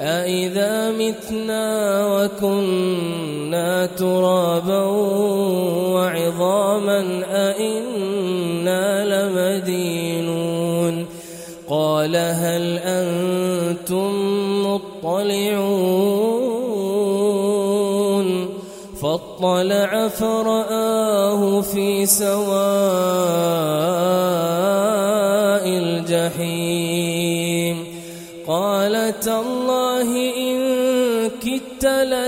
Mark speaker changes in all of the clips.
Speaker 1: أئذا متنا وكنا ترابا وعظاما أئنا لمدينون قال هل أنتم مطلعون فاطلع فرآه في سواء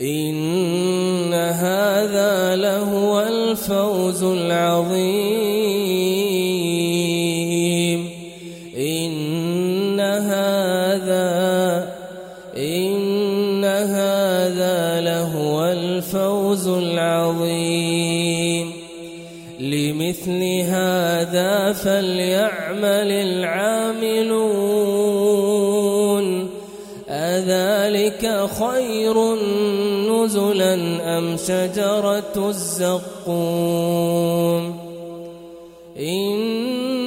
Speaker 1: إن هذا لهو الفوز العظيم. إن هذا إن هذا لهو الفوز العظيم. لمثل هذا فليعمل العاملون. أذلك خير نزلا أم شجرة الزقوم إنا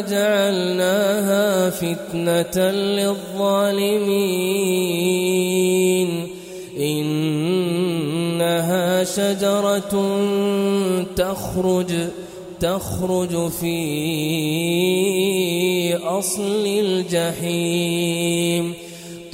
Speaker 1: جعلناها فتنة للظالمين إنها شجرة تخرج تخرج في أصل الجحيم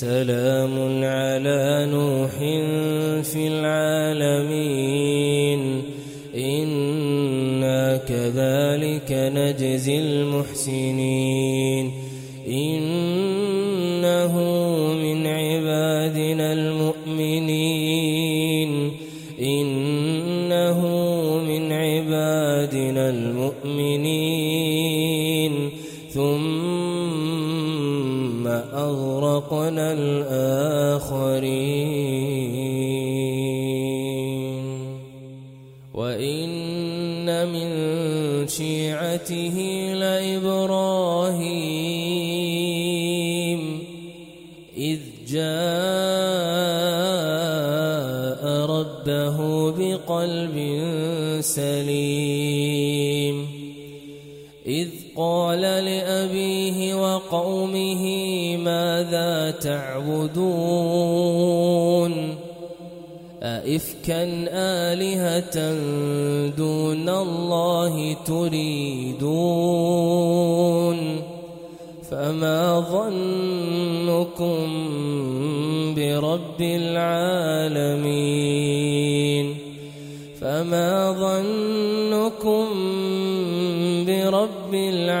Speaker 1: سلام على نوح في العالمين. إنا كذلك نجزي المحسنين. إنه من عبادنا المؤمنين أغرقنا الآخرين. وإن من شيعته لإبراهيم إذ جاء ربه بقلب سليم إذ قال لأبيه وقومه تعبدون؟ أئفكا آلهة دون الله تريدون؟ فما ظنكم برب العالمين؟ فما ظنكم برب العالمين؟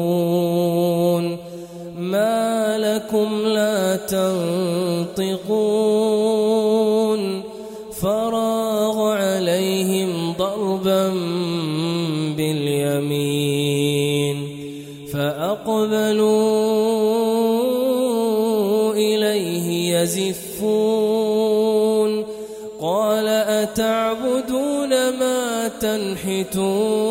Speaker 1: لكم لا تنطقون فراغ عليهم ضربا باليمين فأقبلوا إليه يزفون قال أتعبدون ما تنحتون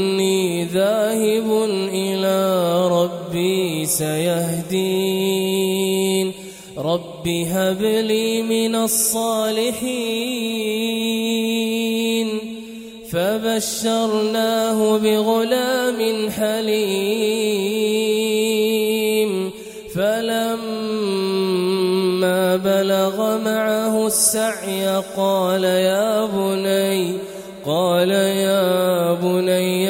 Speaker 1: سيهدين. رب هب لي من الصالحين. فبشرناه بغلام حليم. فلما بلغ معه السعي قال يا بني قال يا بني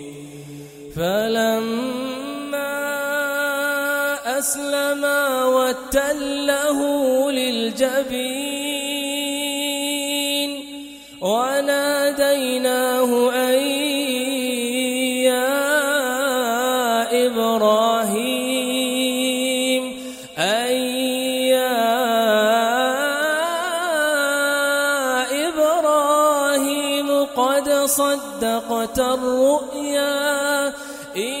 Speaker 1: أسلما وتله للجبين وناديناه أن يا إبراهيم أن يا إبراهيم قد صدقت الرؤيا إنا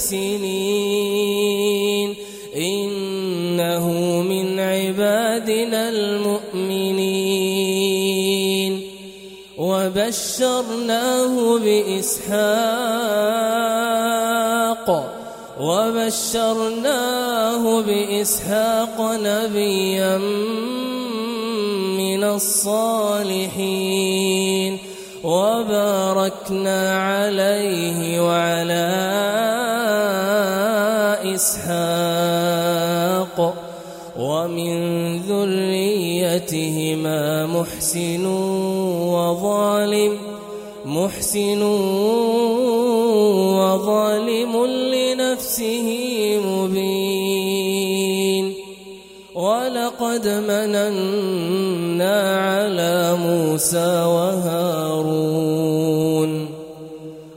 Speaker 1: المحسنين. إنه من عبادنا من المؤمنين. وبشرناه بإسحاق. وبشرناه بإسحاق نبيا من الصالحين. وباركنا عليه وعلى إسحاق ومن ذريتهما محسن وظالم محسن وظالم لنفسه مبين ولقد مننا على موسى وهارون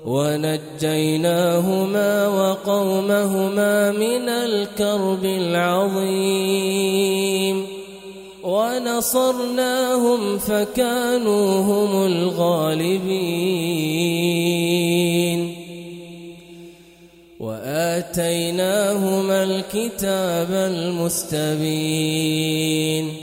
Speaker 1: ونجيناهما وقومهما من الكرب العظيم. ونصرناهم فكانوا هم الغالبين. وآتيناهما الكتاب المستبين.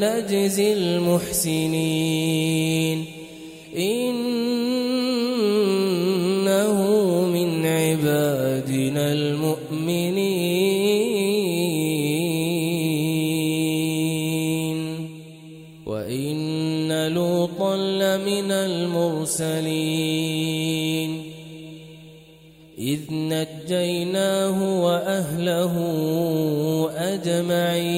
Speaker 1: نجزي المحسنين. إنه من عبادنا المؤمنين. وإن لوطا لمن المرسلين. إذ نجيناه وأهله أجمعين.